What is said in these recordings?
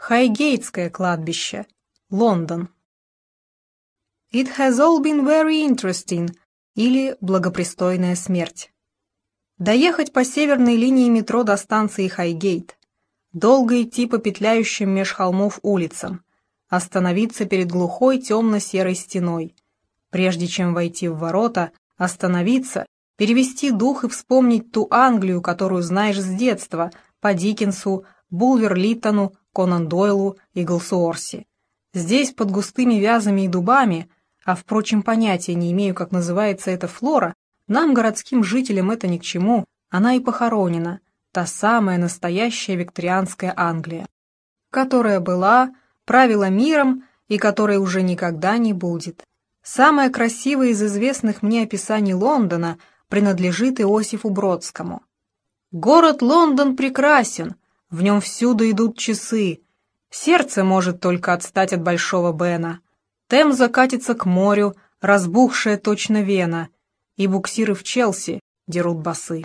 Хайгейтское кладбище, Лондон. It has all been very interesting, или благопристойная смерть. Доехать по северной линии метро до станции Хайгейт. Долго идти по петляющим меж холмов улицам. Остановиться перед глухой темно-серой стеной. Прежде чем войти в ворота, остановиться, перевести дух и вспомнить ту Англию, которую знаешь с детства, по Диккенсу, Булвер Литтону, Конан Дойлу и Голсуорси. Здесь, под густыми вязами и дубами, а, впрочем, понятия не имею, как называется эта флора, нам, городским жителям, это ни к чему, она и похоронена, та самая настоящая викторианская Англия, которая была, правила миром и которой уже никогда не будет. Самое красивое из известных мне описаний Лондона принадлежит Иосифу Бродскому. «Город Лондон прекрасен, в нем всюду идут часы, сердце может только отстать от Большого Бена». Темза катится к морю, разбухшая точно вена, и буксиры в Челси дерут басы.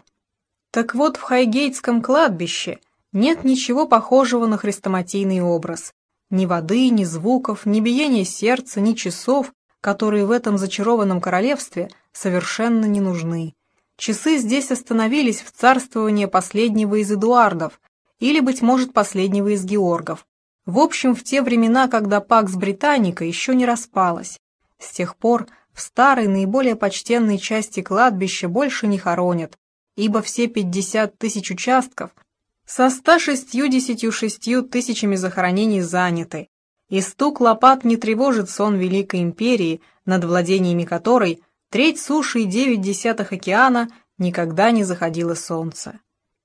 Так вот, в Хайгейтском кладбище нет ничего похожего на хрестоматийный образ. Ни воды, ни звуков, ни биения сердца, ни часов, которые в этом зачарованном королевстве совершенно не нужны. Часы здесь остановились в царствовании последнего из Эдуардов, или, быть может, последнего из Георгов, в общем, в те времена, когда Пакс Британика еще не распалась. С тех пор в старой, наиболее почтенной части кладбища больше не хоронят, ибо все 50 тысяч участков со 166 тысячами захоронений заняты, и стук лопат не тревожит сон Великой Империи, над владениями которой треть суши и девять десятых океана никогда не заходило солнце.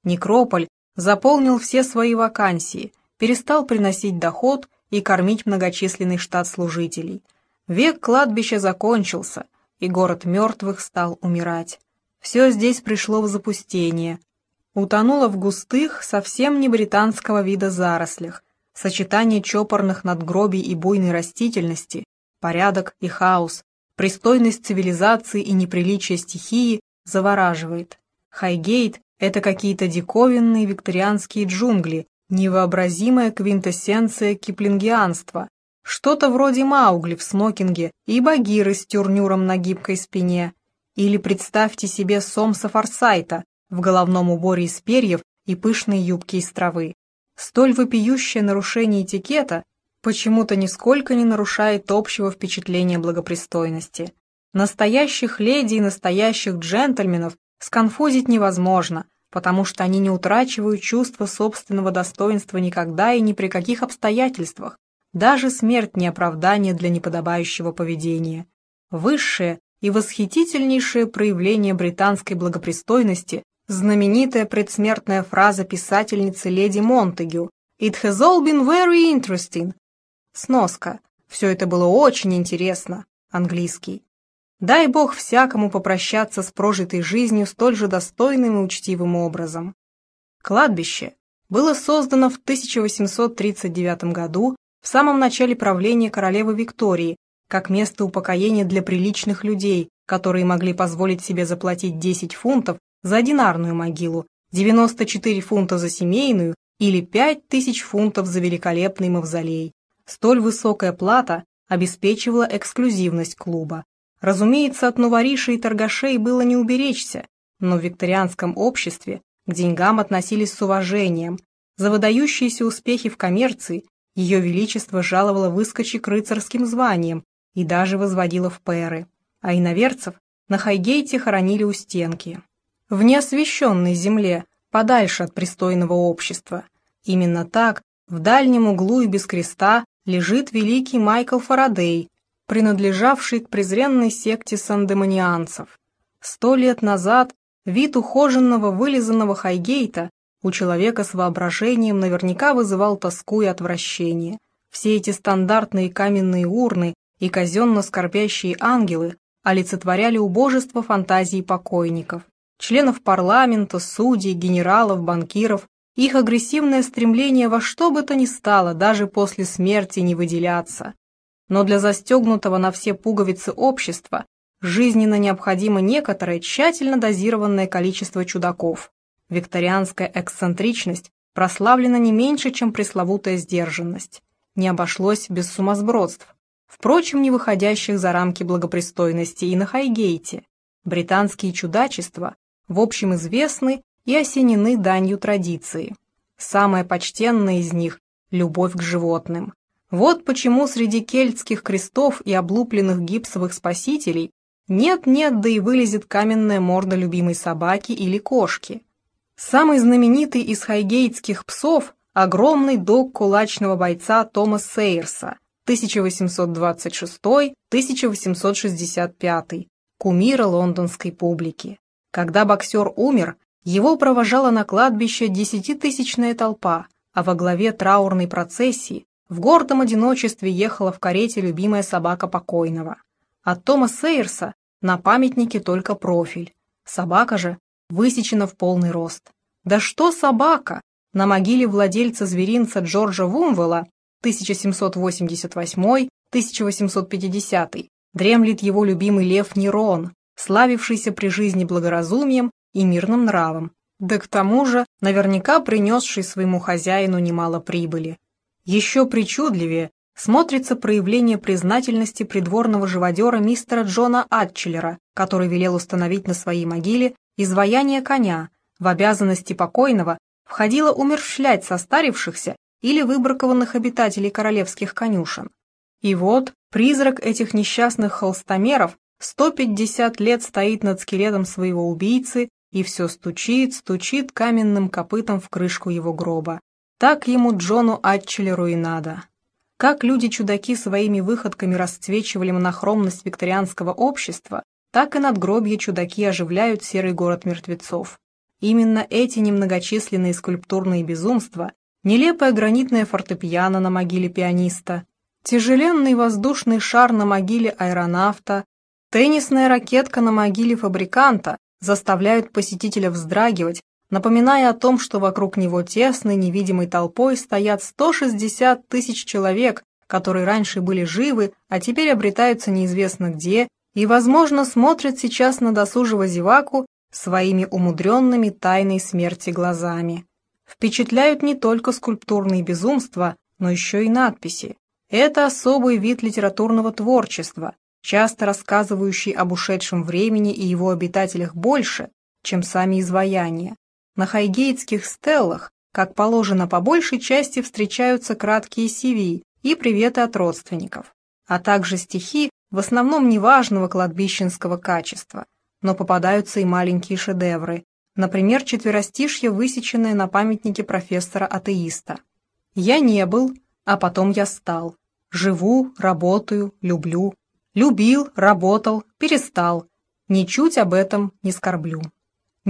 Некрополь заполнил все свои вакансии – перестал приносить доход и кормить многочисленный штат служителей. Век кладбища закончился, и город мертвых стал умирать. Все здесь пришло в запустение. Утонуло в густых, совсем не британского вида зарослях, сочетание чопорных надгробий и буйной растительности, порядок и хаос, пристойность цивилизации и неприличие стихии завораживает. Хайгейт — это какие-то диковинные викторианские джунгли, Невообразимая квинтэссенция киплингианства, что-то вроде Маугли в смокинге и Багиры с тюрнюром на гибкой спине. Или представьте себе Сомса Форсайта в головном уборе из перьев и пышной юбке из травы. Столь вопиющее нарушение этикета почему-то нисколько не нарушает общего впечатления благопристойности. Настоящих леди и настоящих джентльменов сконфузить невозможно – потому что они не утрачивают чувство собственного достоинства никогда и ни при каких обстоятельствах. Даже смерть не оправдание для неподобающего поведения. Высшее и восхитительнейшее проявление британской благопристойности – знаменитая предсмертная фраза писательницы леди Монтегю «It has all been very interesting». Сноска. Все это было очень интересно. Английский. Дай Бог всякому попрощаться с прожитой жизнью столь же достойным и учтивым образом. Кладбище было создано в 1839 году в самом начале правления королевы Виктории как место упокоения для приличных людей, которые могли позволить себе заплатить 10 фунтов за одинарную могилу, 94 фунта за семейную или 5 тысяч фунтов за великолепный мавзолей. Столь высокая плата обеспечивала эксклюзивность клуба. Разумеется, от новоришей и торгашей было не уберечься, но в викторианском обществе к деньгам относились с уважением. За выдающиеся успехи в коммерции ее величество жаловало выскочек рыцарским званием и даже возводило в пэры, а иноверцев на Хайгейте хоронили у стенки. В неосвещенной земле, подальше от пристойного общества. Именно так, в дальнем углу и без креста, лежит великий Майкл Фарадей, принадлежавший к презренной секте сандемонианцев. Сто лет назад вид ухоженного вылизанного Хайгейта у человека с воображением наверняка вызывал тоску и отвращение. Все эти стандартные каменные урны и казенно скорбящие ангелы олицетворяли убожество фантазии покойников, членов парламента, судей, генералов, банкиров, их агрессивное стремление во что бы то ни стало даже после смерти не выделяться, но для застегнутого на все пуговицы общества жизненно необходимо некоторое тщательно дозированное количество чудаков. Викторианская эксцентричность прославлена не меньше, чем пресловутая сдержанность. Не обошлось без сумасбродств, впрочем, не выходящих за рамки благопристойности и на Хайгейте. Британские чудачества в общем известны и осенены данью традиции. Самое почтенное из них – любовь к животным. Вот почему среди кельтских крестов и облупленных гипсовых спасителей нет-нет, да и вылезет каменная морда любимой собаки или кошки. Самый знаменитый из хайгейтских псов – огромный дог кулачного бойца Тома Сейерса, 1826-1865, кумира лондонской публики. Когда боксер умер, его провожала на кладбище десятитысячная толпа, а во главе траурной процессии в гордом одиночестве ехала в карете любимая собака покойного. От Тома Сейерса на памятнике только профиль. Собака же высечена в полный рост. Да что собака? На могиле владельца зверинца Джорджа Вумвелла 1788-1850 дремлет его любимый лев Нерон, славившийся при жизни благоразумием и мирным нравом, да к тому же наверняка принесший своему хозяину немало прибыли. Еще причудливее смотрится проявление признательности придворного живодера мистера Джона Атчелера, который велел установить на своей могиле изваяние коня, в обязанности покойного входило умерщвлять состарившихся или выбракованных обитателей королевских конюшен. И вот призрак этих несчастных холстомеров 150 лет стоит над скелетом своего убийцы и все стучит, стучит каменным копытом в крышку его гроба. Так ему Джону Атчелеру и надо. Как люди-чудаки своими выходками расцвечивали монохромность викторианского общества, так и надгробья чудаки оживляют серый город мертвецов. Именно эти немногочисленные скульптурные безумства, нелепая гранитная фортепиано на могиле пианиста, тяжеленный воздушный шар на могиле аэронавта, теннисная ракетка на могиле фабриканта заставляют посетителя вздрагивать, напоминая о том, что вокруг него тесной невидимой толпой стоят 160 тысяч человек, которые раньше были живы, а теперь обретаются неизвестно где, и, возможно, смотрят сейчас на досужего зеваку своими умудренными тайной смерти глазами. Впечатляют не только скульптурные безумства, но еще и надписи. Это особый вид литературного творчества, часто рассказывающий об ушедшем времени и его обитателях больше, чем сами изваяния. На хайгейтских стеллах, как положено, по большей части встречаются краткие CV и приветы от родственников, а также стихи в основном неважного кладбищенского качества, но попадаются и маленькие шедевры, например, четверостишье, высеченное на памятнике профессора-атеиста. «Я не был, а потом я стал. Живу, работаю, люблю. Любил, работал, перестал. Ничуть об этом не скорблю».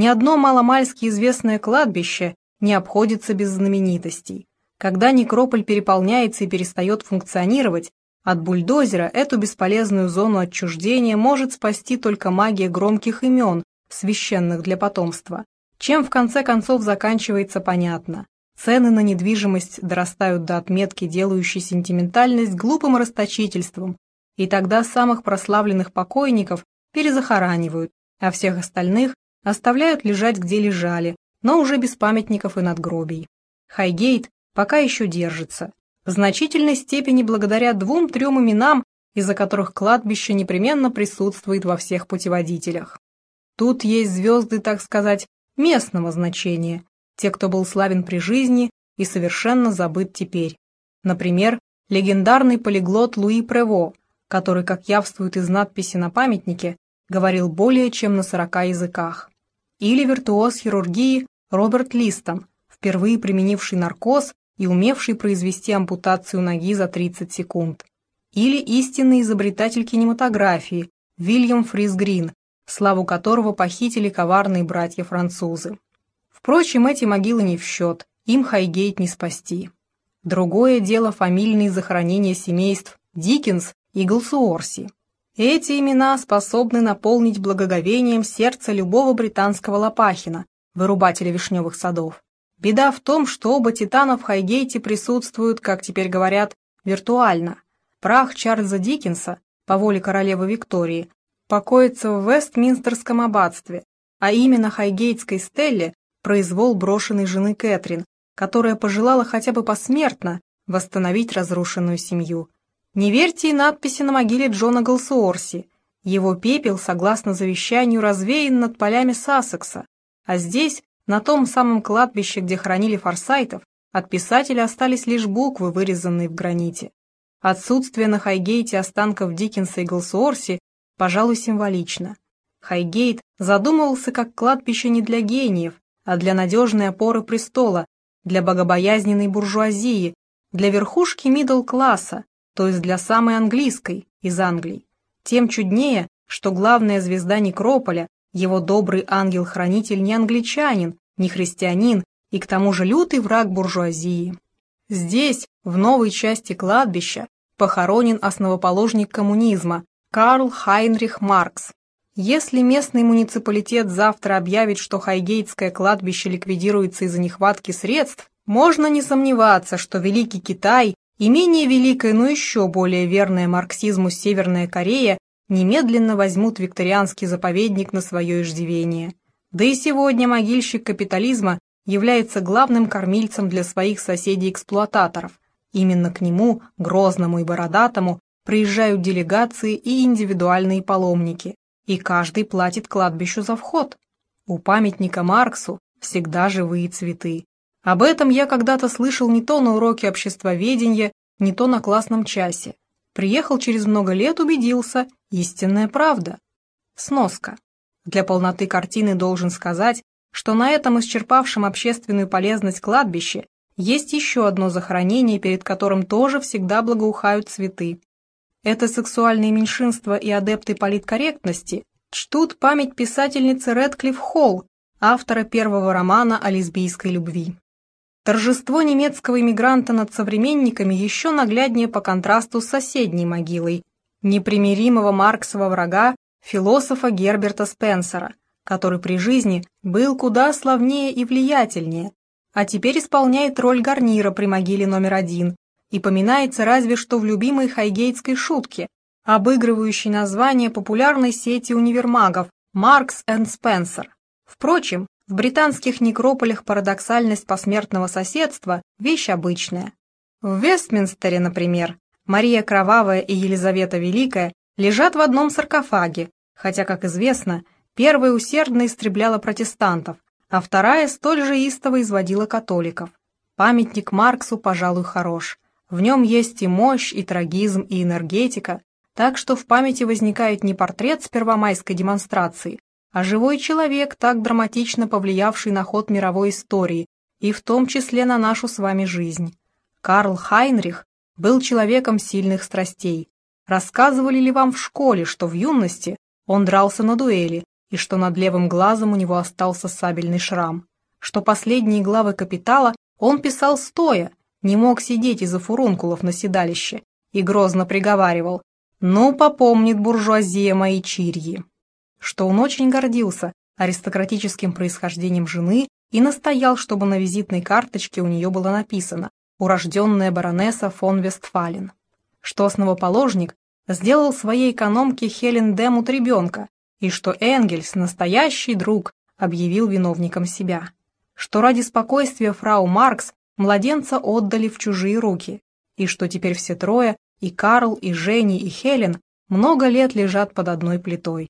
Ни одно маломальски известное кладбище не обходится без знаменитостей. Когда некрополь переполняется и перестает функционировать, от бульдозера эту бесполезную зону отчуждения может спасти только магия громких имен, священных для потомства. Чем в конце концов заканчивается понятно. Цены на недвижимость дорастают до отметки, делающей сентиментальность глупым расточительством, и тогда самых прославленных покойников перезахоранивают, а всех остальных оставляют лежать где лежали, но уже без памятников и надгробий. Хайгейт пока еще держится, в значительной степени благодаря двум-трем именам, из-за которых кладбище непременно присутствует во всех путеводителях. Тут есть звезды, так сказать, местного значения, те, кто был славен при жизни и совершенно забыт теперь. Например, легендарный полиглот Луи Прево, который, как явствует из надписи на памятнике, говорил более чем на 40 языках. Или виртуоз хирургии Роберт Листон, впервые применивший наркоз и умевший произвести ампутацию ноги за 30 секунд. Или истинный изобретатель кинематографии Вильям Фрис Грин, славу которого похитили коварные братья-французы. Впрочем, эти могилы не в счет, им Хайгейт не спасти. Другое дело фамильные захоронения семейств Диккенс и Голсуорси. Эти имена способны наполнить благоговением сердце любого британского лопахина, вырубателя вишневых садов. Беда в том, что оба титана в Хайгейте присутствуют, как теперь говорят, виртуально. Прах Чарльза Диккенса, по воле королевы Виктории, покоится в Вестминстерском аббатстве, а именно Хайгейтской стелле – произвол брошенной жены Кэтрин, которая пожелала хотя бы посмертно восстановить разрушенную семью. Не верьте и надписи на могиле Джона Голсуорси. Его пепел, согласно завещанию, развеян над полями Сассекса, а здесь, на том самом кладбище, где хоронили форсайтов, от писателя остались лишь буквы, вырезанные в граните. Отсутствие на Хайгейте останков Диккенса и Голсуорси, пожалуй, символично. Хайгейт задумывался как кладбище не для гениев, а для надежной опоры престола, для богобоязненной буржуазии, для верхушки мидл-класса, то есть для самой английской из Англии. Тем чуднее, что главная звезда Некрополя, его добрый ангел-хранитель не англичанин, не христианин и к тому же лютый враг буржуазии. Здесь, в новой части кладбища, похоронен основоположник коммунизма Карл Хайнрих Маркс. Если местный муниципалитет завтра объявит, что Хайгейтское кладбище ликвидируется из-за нехватки средств, можно не сомневаться, что Великий Китай и менее великая, но еще более верная марксизму Северная Корея немедленно возьмут викторианский заповедник на свое иждивение. Да и сегодня могильщик капитализма является главным кормильцем для своих соседей-эксплуататоров. Именно к нему, грозному и бородатому, приезжают делегации и индивидуальные паломники, и каждый платит кладбищу за вход. У памятника Марксу всегда живые цветы. Об этом я когда-то слышал не то на уроке обществоведения, не то на классном часе. Приехал через много лет, убедился, истинная правда. Сноска. Для полноты картины должен сказать, что на этом исчерпавшем общественную полезность кладбище есть еще одно захоронение, перед которым тоже всегда благоухают цветы. Это сексуальные меньшинства и адепты политкорректности чтут память писательницы Рэдклифф Холл, автора первого романа о лесбийской любви. Торжество немецкого иммигранта над современниками еще нагляднее по контрасту с соседней могилой, непримиримого Марксова врага, философа Герберта Спенсера, который при жизни был куда славнее и влиятельнее, а теперь исполняет роль гарнира при могиле номер один и поминается разве что в любимой хайгейтской шутке, обыгрывающей название популярной сети универмагов «Маркс энд Спенсер». Впрочем, в британских некрополях парадоксальность посмертного соседства – вещь обычная. В Вестминстере, например, Мария Кровавая и Елизавета Великая лежат в одном саркофаге, хотя, как известно, первая усердно истребляла протестантов, а вторая столь же истово изводила католиков. Памятник Марксу, пожалуй, хорош. В нем есть и мощь, и трагизм, и энергетика, так что в памяти возникает не портрет с первомайской демонстрации, а живой человек, так драматично повлиявший на ход мировой истории, и в том числе на нашу с вами жизнь. Карл Хайнрих был человеком сильных страстей. Рассказывали ли вам в школе, что в юности он дрался на дуэли, и что над левым глазом у него остался сабельный шрам, что последние главы «Капитала» он писал стоя, не мог сидеть из-за фурункулов на седалище, и грозно приговаривал «Ну, попомнит буржуазия мои чирьи» что он очень гордился аристократическим происхождением жены и настоял, чтобы на визитной карточке у нее было написано «Урожденная баронесса фон Вестфален», что основоположник сделал своей экономке Хелен Демут ребенка, и что Энгельс, настоящий друг, объявил виновником себя, что ради спокойствия фрау Маркс младенца отдали в чужие руки, и что теперь все трое, и Карл, и Женни, и Хелен, много лет лежат под одной плитой.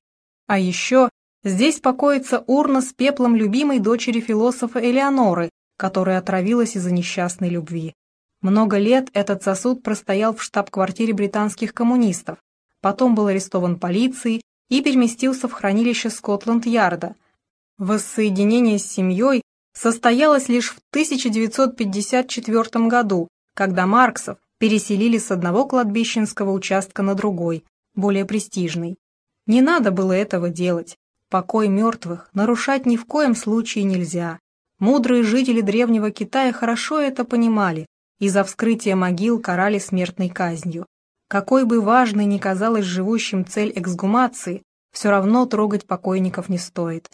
А еще здесь покоится урна с пеплом любимой дочери философа Элеоноры, которая отравилась из-за несчастной любви. Много лет этот сосуд простоял в штаб-квартире британских коммунистов, потом был арестован полицией и переместился в хранилище Скотланд-Ярда. Воссоединение с семьей состоялось лишь в 1954 году, когда Марксов переселили с одного кладбищенского участка на другой, более престижный. Не надо было этого делать. Покой мертвых нарушать ни в коем случае нельзя. Мудрые жители древнего Китая хорошо это понимали и за вскрытие могил карали смертной казнью. Какой бы важной ни казалась живущим цель эксгумации, все равно трогать покойников не стоит.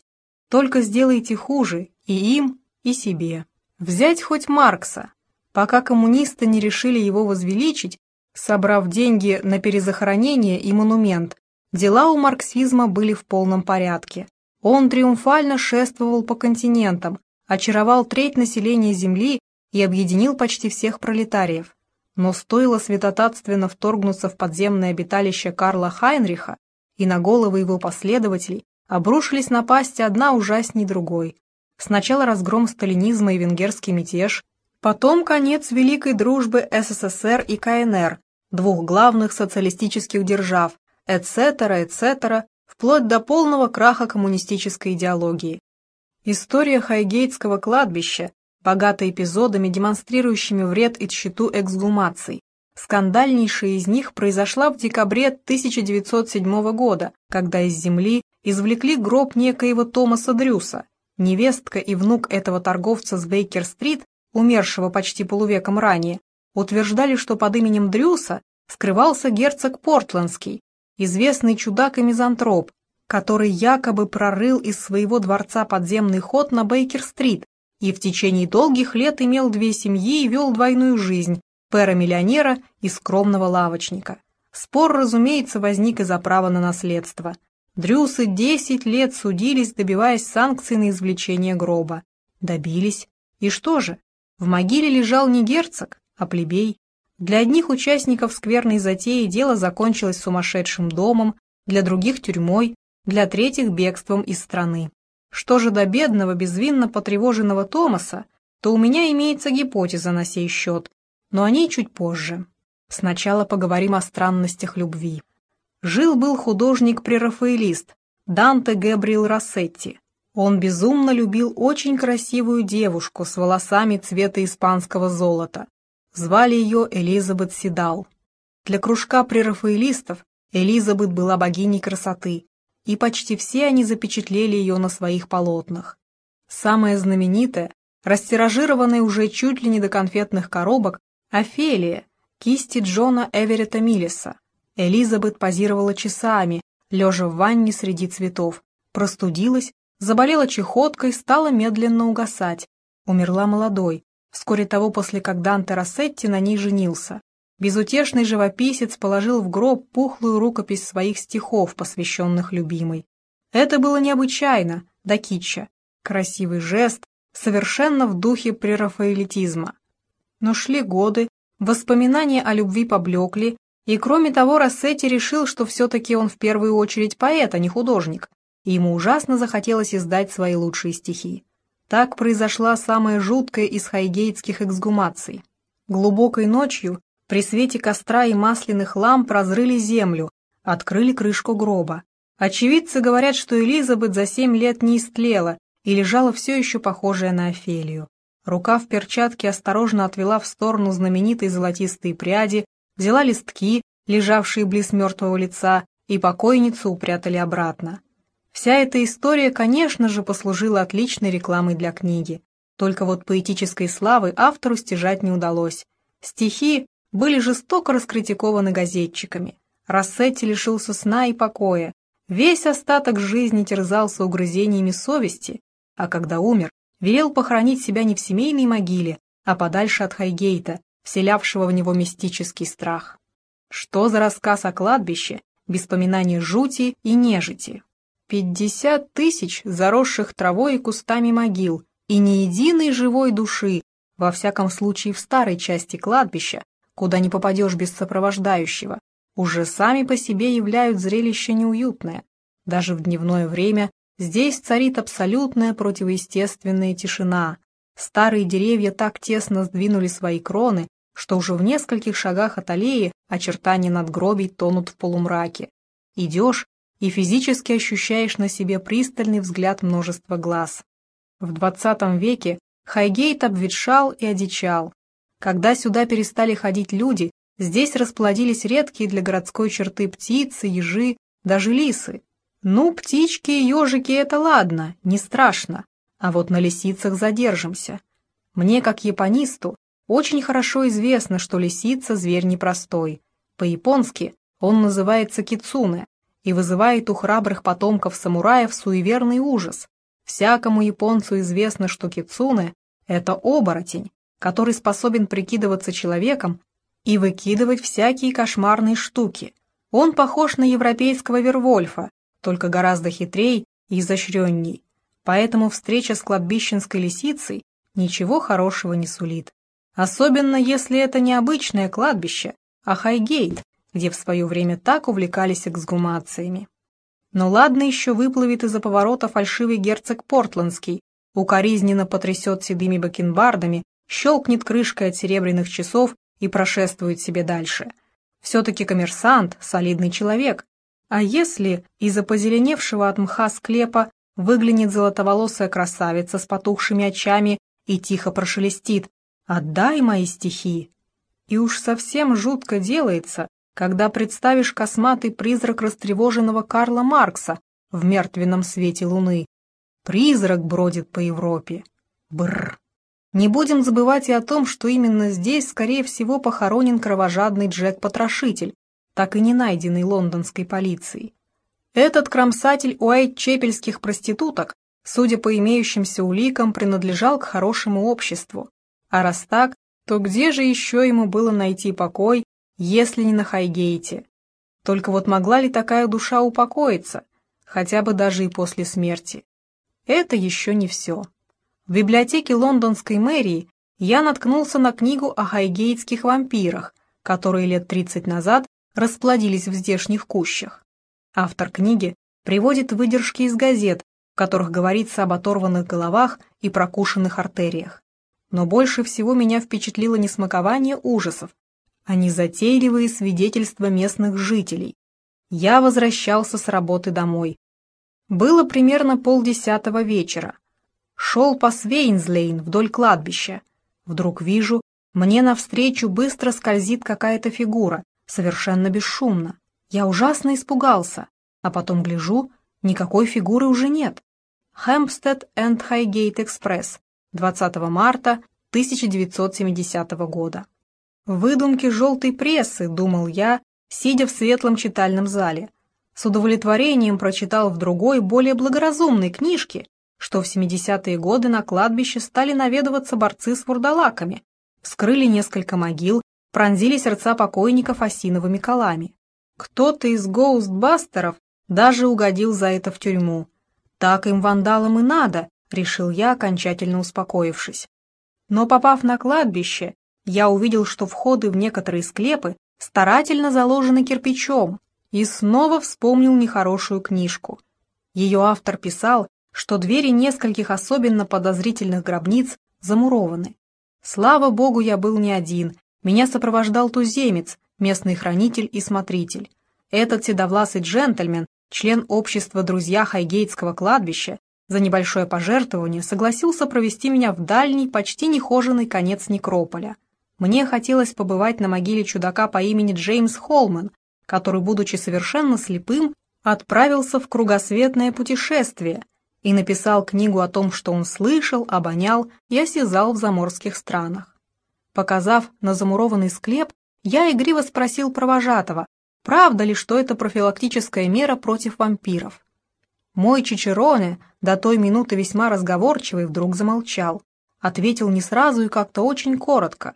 Только сделайте хуже и им, и себе. Взять хоть Маркса. Пока коммунисты не решили его возвеличить, собрав деньги на перезахоронение и монумент, Дела у марксизма были в полном порядке. Он триумфально шествовал по континентам, очаровал треть населения Земли и объединил почти всех пролетариев. Но стоило святотатственно вторгнуться в подземное обиталище Карла Хайнриха, и на головы его последователей обрушились напасти одна ужасней другой. Сначала разгром сталинизма и венгерский мятеж, потом конец великой дружбы СССР и КНР, двух главных социалистических держав, etc., etc., вплоть до полного краха коммунистической идеологии. История Хайгейтского кладбища богата эпизодами, демонстрирующими вред и тщету эксгумаций. Скандальнейшая из них произошла в декабре 1907 года, когда из земли извлекли гроб некоего Томаса Дрюса. Невестка и внук этого торговца с Бейкер-стрит, умершего почти полувеком ранее, утверждали, что под именем Дрюса скрывался герцог Портландский, известный чудак и мизантроп, который якобы прорыл из своего дворца подземный ход на Бейкер-стрит и в течение долгих лет имел две семьи и вел двойную жизнь, пэра-миллионера и скромного лавочника. Спор, разумеется, возник из-за права на наследство. Дрюсы десять лет судились, добиваясь санкций на извлечение гроба. Добились. И что же? В могиле лежал не герцог, а плебей. Для одних участников скверной затеи дело закончилось сумасшедшим домом, для других – тюрьмой, для третьих – бегством из страны. Что же до бедного, безвинно потревоженного Томаса, то у меня имеется гипотеза на сей счет, но о ней чуть позже. Сначала поговорим о странностях любви. Жил-был художник-прерафаэлист Данте Габриэл Рассетти. Он безумно любил очень красивую девушку с волосами цвета испанского золота. Звали ее Элизабет Сидал. Для кружка прерафаэлистов Элизабет была богиней красоты, и почти все они запечатлели ее на своих полотнах. Самое знаменитое, растиражированное уже чуть ли не до конфетных коробок, Офелия, кисти Джона Эверетта Миллиса. Элизабет позировала часами, лежа в ванне среди цветов, простудилась, заболела чехоткой, стала медленно угасать, умерла молодой, вскоре того после как Данте Рассетти на ней женился. Безутешный живописец положил в гроб пухлую рукопись своих стихов, посвященных любимой. Это было необычайно, да китча, красивый жест, совершенно в духе прерафаэлитизма. Но шли годы, воспоминания о любви поблекли, и кроме того Рассетти решил, что все-таки он в первую очередь поэт, а не художник, и ему ужасно захотелось издать свои лучшие стихи. Так произошла самая жуткая из хайгейтских эксгумаций. Глубокой ночью при свете костра и масляных ламп разрыли землю, открыли крышку гроба. Очевидцы говорят, что Элизабет за семь лет не истлела и лежала все еще похожая на Офелию. Рука в перчатке осторожно отвела в сторону знаменитые золотистые пряди, взяла листки, лежавшие близ мертвого лица, и покойницу упрятали обратно. Вся эта история, конечно же, послужила отличной рекламой для книги. Только вот поэтической славы автору стяжать не удалось. Стихи были жестоко раскритикованы газетчиками. Рассетти лишился сна и покоя. Весь остаток жизни терзался угрызениями совести, а когда умер, велел похоронить себя не в семейной могиле, а подальше от Хайгейта, вселявшего в него мистический страх. Что за рассказ о кладбище, без поминания жути и нежити? Пятьдесят тысяч заросших травой и кустами могил, и ни единой живой души, во всяком случае в старой части кладбища, куда не попадешь без сопровождающего, уже сами по себе являют зрелище неуютное. Даже в дневное время здесь царит абсолютная противоестественная тишина. Старые деревья так тесно сдвинули свои кроны, что уже в нескольких шагах от аллеи очертания надгробий тонут в полумраке. Идешь, и физически ощущаешь на себе пристальный взгляд множества глаз. В XX веке Хайгейт обветшал и одичал. Когда сюда перестали ходить люди, здесь расплодились редкие для городской черты птицы, ежи, даже лисы. Ну, птички и ежики — это ладно, не страшно, а вот на лисицах задержимся. Мне, как японисту, очень хорошо известно, что лисица — зверь непростой. По-японски он называется кицуне, и вызывает у храбрых потомков самураев суеверный ужас. Всякому японцу известно, что кицуне — это оборотень, который способен прикидываться человеком и выкидывать всякие кошмарные штуки. Он похож на европейского Вервольфа, только гораздо хитрей и изощренней. Поэтому встреча с кладбищенской лисицей ничего хорошего не сулит. Особенно если это не обычное кладбище, а Хайгейт, где в свое время так увлекались эксгумациями. Но ладно еще выплывет из-за поворота фальшивый герцог Портландский, укоризненно потрясет седыми бакенбардами, щелкнет крышкой от серебряных часов и прошествует себе дальше. Все-таки коммерсант, солидный человек. А если из-за позеленевшего от мха склепа выглянет золотоволосая красавица с потухшими очами и тихо прошелестит «Отдай мои стихи!» И уж совсем жутко делается, когда представишь косматый призрак растревоженного Карла Маркса в мертвенном свете луны. Призрак бродит по Европе. Бррр. Не будем забывать и о том, что именно здесь, скорее всего, похоронен кровожадный Джек-потрошитель, так и не найденный лондонской полицией. Этот кромсатель уайт-чепельских проституток, судя по имеющимся уликам, принадлежал к хорошему обществу. А раз так, то где же еще ему было найти покой, если не на Хайгейте? Только вот могла ли такая душа упокоиться, хотя бы даже и после смерти? Это еще не все. В библиотеке лондонской мэрии я наткнулся на книгу о хайгейтских вампирах, которые лет 30 назад расплодились в здешних кущах. Автор книги приводит выдержки из газет, в которых говорится об оторванных головах и прокушенных артериях. Но больше всего меня впечатлило не смакование ужасов, а незатейливые свидетельства местных жителей. Я возвращался с работы домой. Было примерно полдесятого вечера. Шел по Свейнзлейн вдоль кладбища. Вдруг вижу, мне навстречу быстро скользит какая-то фигура, совершенно бесшумно. Я ужасно испугался, а потом гляжу, никакой фигуры уже нет. Хэмпстед энд Хайгейт Экспресс, 20 марта 1970 года. Выдумки желтой прессы, думал я, сидя в светлом читальном зале. С удовлетворением прочитал в другой, более благоразумной книжке что в 70-е годы на кладбище стали наведываться борцы с вурдалаками, вскрыли несколько могил, пронзили сердца покойников осиновыми колами. Кто-то из гоустбастеров даже угодил за это в тюрьму. Так им вандалам и надо, решил я, окончательно успокоившись. Но попав на кладбище, я увидел, что входы в некоторые склепы старательно заложены кирпичом, и снова вспомнил нехорошую книжку. Ее автор писал, что двери нескольких особенно подозрительных гробниц замурованы. Слава богу, я был не один, меня сопровождал туземец, местный хранитель и смотритель. Этот седовласый джентльмен, член общества «Друзья Хайгейтского кладбища», за небольшое пожертвование согласился провести меня в дальний, почти нехоженный конец некрополя. Мне хотелось побывать на могиле чудака по имени Джеймс Холман, который, будучи совершенно слепым, отправился в кругосветное путешествие – и написал книгу о том, что он слышал, обонял и осязал в заморских странах. Показав на замурованный склеп, я игриво спросил провожатого, правда ли, что это профилактическая мера против вампиров. Мой Чичероне, до той минуты весьма разговорчивый, вдруг замолчал. Ответил не сразу и как-то очень коротко.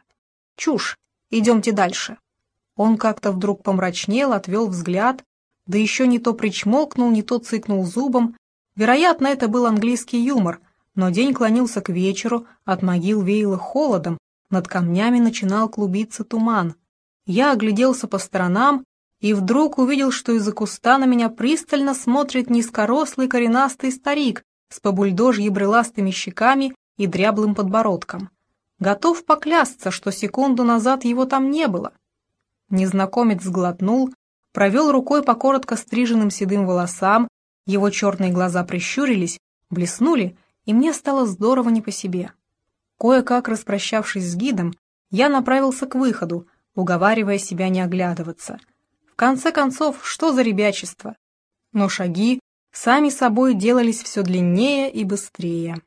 «Чушь, идемте дальше». Он как-то вдруг помрачнел, отвел взгляд, да еще не то причмокнул, не то цыкнул зубом, Вероятно, это был английский юмор, но день клонился к вечеру, от могил веяло холодом, над камнями начинал клубиться туман. Я огляделся по сторонам и вдруг увидел, что из-за куста на меня пристально смотрит низкорослый коренастый старик с побульдожьи брыластыми щеками и дряблым подбородком. Готов поклясться, что секунду назад его там не было. Незнакомец сглотнул, провел рукой по коротко стриженным седым волосам, его черные глаза прищурились, блеснули, и мне стало здорово не по себе. Кое-как распрощавшись с гидом, я направился к выходу, уговаривая себя не оглядываться. В конце концов, что за ребячество? Но шаги сами собой делались все длиннее и быстрее.